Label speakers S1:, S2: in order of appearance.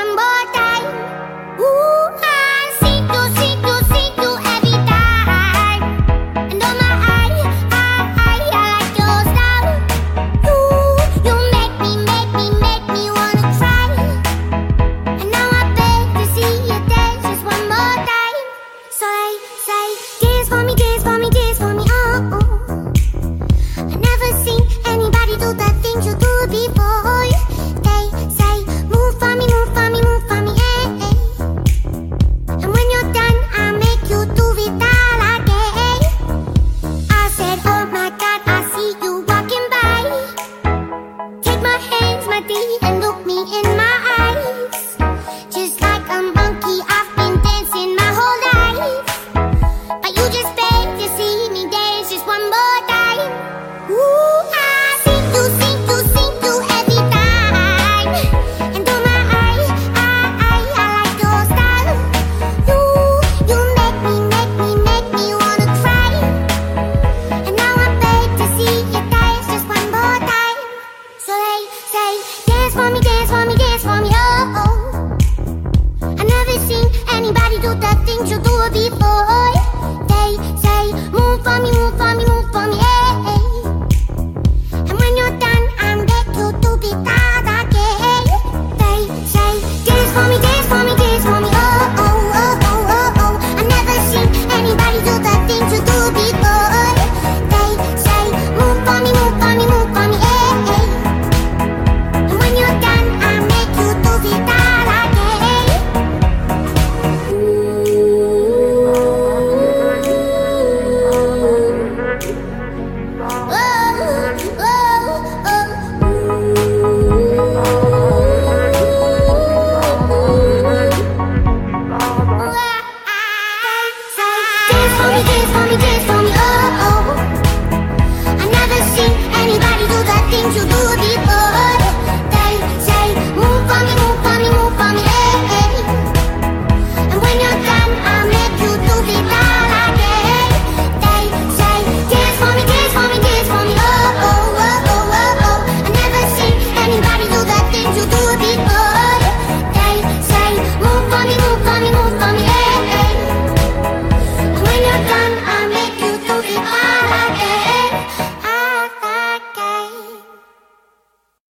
S1: one more